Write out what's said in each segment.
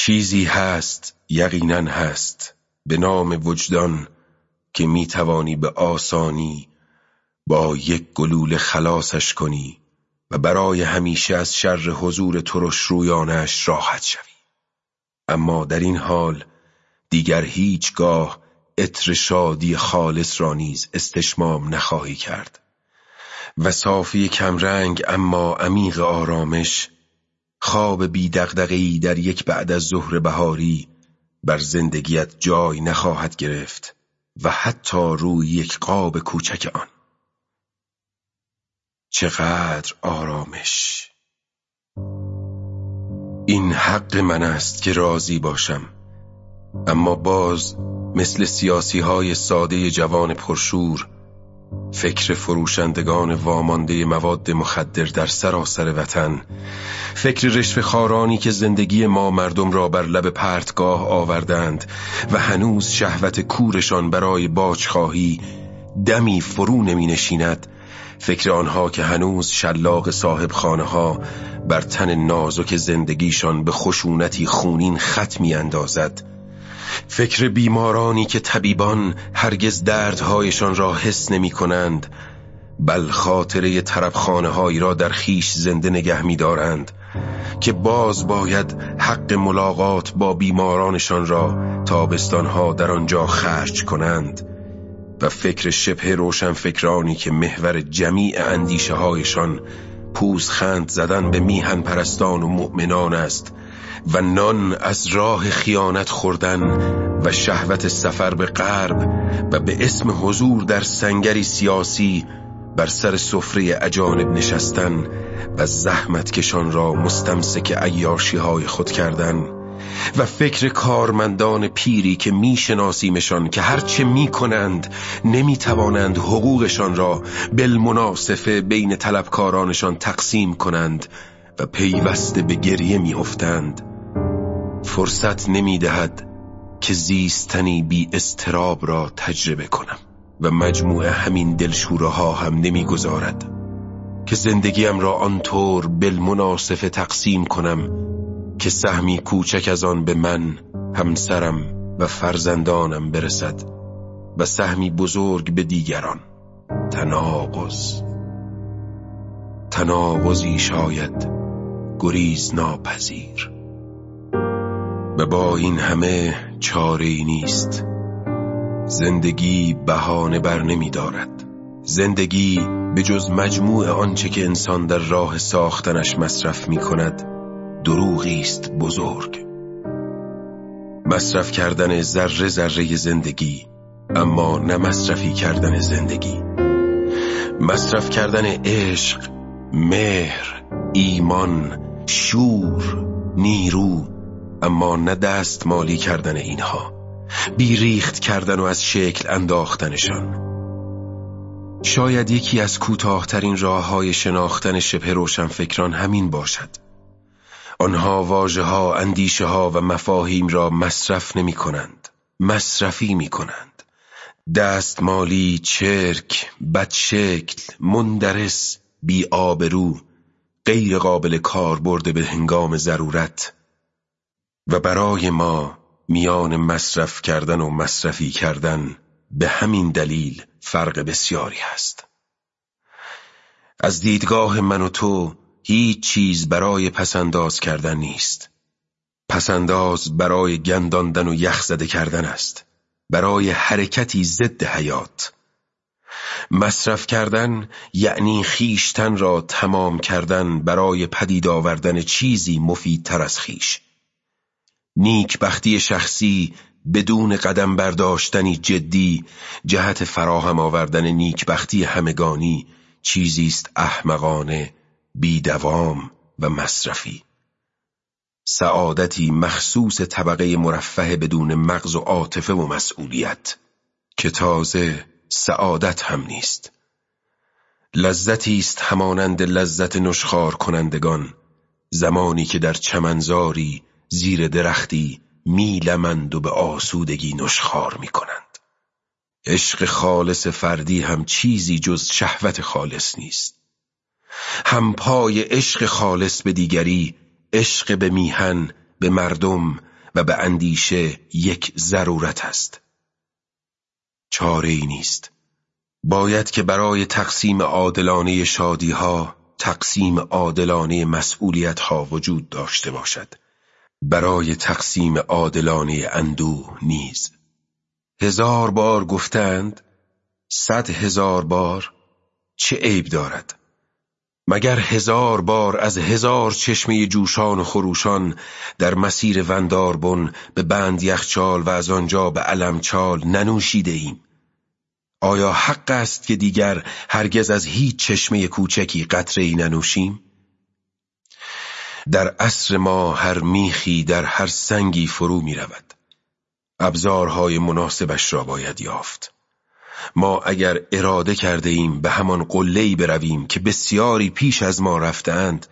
چیزی هست یقینا هست به نام وجدان که می توانی به آسانی با یک گلوله خلاصش کنی و برای همیشه از شر حضور ترش رویانش راحت شوی. اما در این حال دیگر هیچگاه عطر شادی خالص را نیز استشمام نخواهی کرد. و صافی کمرنگ اما عمیق آرامش خواب بی دغدغه‌ای در یک بعد از ظهر بهاری بر زندگیت جای نخواهد گرفت و حتی روی یک قاب کوچک آن. چقدر آرامش! این حق من است که راضی باشم اما باز مثل سیاسی های ساده جوان پرشور فکر فروشندگان وامانده مواد مخدر در سراسر وطن فکر رشف خارانی که زندگی ما مردم را بر لب پرتگاه آوردند و هنوز شهوت کورشان برای باجخواهی دمی فرو نمی نشیند فکر آنها که هنوز شلاق صاحب خانه ها بر تن نازک زندگیشان به خشونتی خونین خط می اندازد. فکر بیمارانی که طبیبان هرگز دردهایشان را حس نمی کنند بل خاطره طرفخانه هایی را در خیش زنده نگه می دارند که باز باید حق ملاقات با بیمارانشان را تابستانها در آنجا خرج کنند و فکر شبه روشن فکرانی که محور جمیع اندیشه هایشان خند زدن به میهن پرستان و مؤمنان است و نان از راه خیانت خوردن و شهوت سفر به غرب و به اسم حضور در سنگری سیاسی بر سر سفره اجانب نشستن و زحمت کشان را مستمسک عیاشی های خود کردن و فکر کارمندان پیری که میشناسیمشان که هرچه می‌کنند نمی‌توانند حقوقشان را بالمناسفه بین طلبکارانشان تقسیم کنند و پیوسته به گریه میافتند. فرصت نمی‌دهد که زیستنی بی استراب را تجربه کنم. و مجموع همین دلشوره ها هم نمی‌گذارد که زندگیم را آنطور بالمناسفه تقسیم کنم که سهمی کوچک از آن به من همسرم و فرزندانم برسد و سهمی بزرگ به دیگران. تناقض. تناقضی شاید گریز ناپذیر. و با این همه چاره ای نیست زندگی بهانه بر نمی دارد. زندگی به جز مجموع آنچه که انسان در راه ساختنش مصرف می کند دروغی است بزرگ. مصرف کردن ذره ذره زندگی اما نه مصرفی کردن زندگی. مصرف کردن عشق مهر ایمان شور نیرو اما نه دست مالی کردن اینها. بیریخت کردن و از شکل انداختنشان. شاید یکی از کوتاهترین راه های شناختن شبه روشن فکران همین باشد. آنها واجه ها اندیشه ها و مفاهیم را مصرف نمی کنند مصرفی می کنند دستمالی چرک بدشکل مندرس بی آبرو غیر قابل کار برده به هنگام ضرورت. و برای ما میان مصرف کردن و مصرفی کردن به همین دلیل فرق بسیاری هست. از دیدگاه من و تو هیچ چیز برای پسنداز کردن نیست. پسنداز برای گنداندن و یخزده کردن است. برای حرکتی ضد حیات. مصرف کردن یعنی خیشتن را تمام کردن برای پدید آوردن چیزی مفیدتر از خیش. نیکبختی شخصی بدون قدم برداشتنی جدی جهت فراهم آوردن نیکبختی همگانی چیزی است احمقانه بیدوام و مصرفی. سعادتی مخصوص طبقه مرفه بدون مغز و عاطفه و مسئولیت که تازه سعادت هم نیست. لذتی است همانند لذت نشخار کنندگان زمانی که در چمنزاری زیر درختی میلمند و به آسودگی نشخار می‌کنند. عشق خالص فردی هم چیزی جز شهوت خالص نیست. هم پای عشق خالص به دیگری عشق به میهن به مردم و به اندیشه یک ضرورت است. چاره ای نیست. باید که برای تقسیم عادلانه شادی ها تقسیم عادلانه مسئولیت ها وجود داشته باشد. برای تقسیم عادلانه اندوه نیز. هزار بار گفتند صد هزار بار چه عیب دارد؟ مگر هزار بار از هزار چشمه جوشان و خروشان در مسیر ونداربن به بند یخچال و از آنجا به علمچال ننوشیده ایم؟ آیا حق است که دیگر هرگز از هیچ چشمه کوچکی قطره ای ننوشیم؟ در عصر ما هر میخی در هر سنگی فرو می رود. ابزارهای مناسبش را باید یافت. ما اگر اراده کرده ایم به همان قلهی برویم که بسیاری پیش از ما رفتند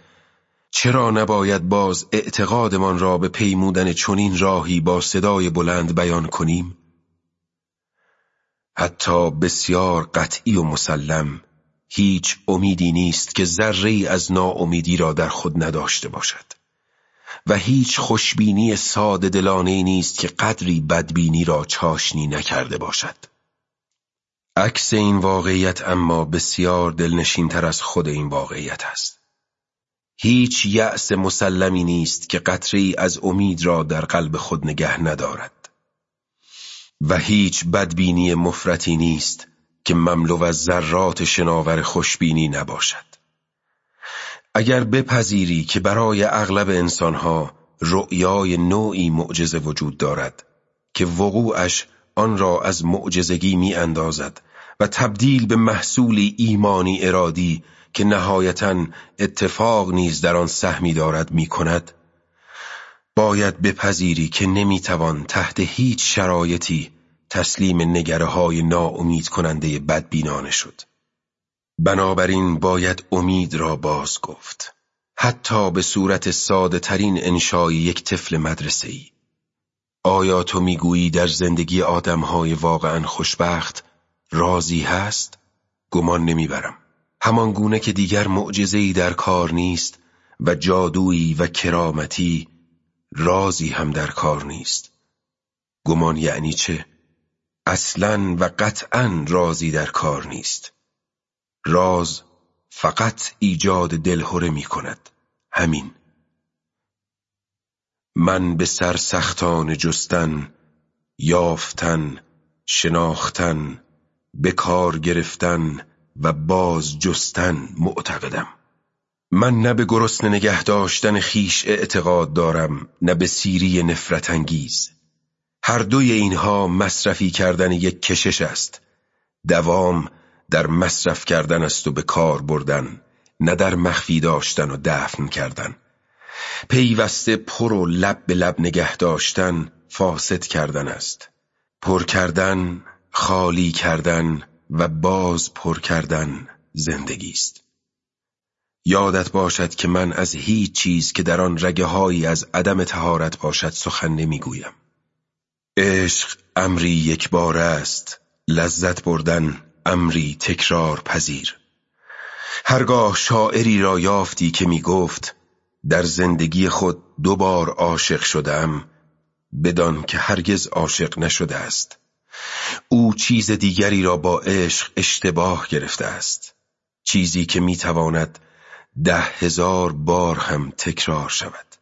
چرا نباید باز اعتقادمان را به پیمودن چنین راهی با صدای بلند بیان کنیم؟ حتی بسیار قطعی و مسلم هیچ امیدی نیست که ذره از ناامیدی را در خود نداشته باشد. و هیچ خوشبینی ساده دلانه نیست که قدری بدبینی را چاشنی نکرده باشد. عکس این واقعیت اما بسیار دلنشین تر از خود این واقعیت است. هیچ یأس مسلمی نیست که قطری از امید را در قلب خود نگه ندارد. و هیچ بدبینی مفرتی نیست که مملو از ذرات شناور خوشبینی نباشد. اگر بپذیری که برای اغلب انسانها رؤیای نوعی معجزه وجود دارد که وقوعش آن را از معجزگی می اندازد و تبدیل به محصولی ایمانی ارادی که نهایتا اتفاق نیز در آن سهمی دارد می کند باید بپذیری که نمی‌توان تحت هیچ شرایطی تسلیم نگره های ناامید کننده بدبینانه شد. بنابراین باید امید را باز گفت. حتی به صورت ساده ترین انشای یک طفل مدرسه ای. آیا تو می‌گویی در زندگی های واقعا خوشبخت راضی هست؟ گمان نمی‌برم. همان گونه که دیگر معجزه‌ای در کار نیست و جادویی و کرامتی رازی هم در کار نیست گمان یعنی چه؟ اصلا و قطعا رازی در کار نیست. راز فقط ایجاد دلهوره می کند. همین. من به سرسختان جستن یافتن شناختن به کار گرفتن و باز جستن معتقدم. من نه به گرسنه نگه داشتن خیش اعتقاد دارم نه به سیری نفرت انگیز. هر دوی اینها مصرفی کردن یک کشش است. دوام در مصرف کردن است و به کار بردن نه در مخفی داشتن و دفن کردن. پیوسته پر و لب به لب نگه داشتن فاسد کردن است. پر کردن خالی کردن و باز پر کردن زندگی است. یادت باشد که من از هیچ چیز که در آن رگه هایی از عدم تهارت باشد سخن نمی‌گویم. عشق امری یک بار است لذت بردن امری تکرار پذیر. هرگاه شاعری را یافتی که می گفت در زندگی خود دو بار عاشق شدم بدان که هرگز عاشق نشده است. او چیز دیگری را با عشق اشتباه گرفته است. چیزی که می‌تواند ده هزار بار هم تکرار شود.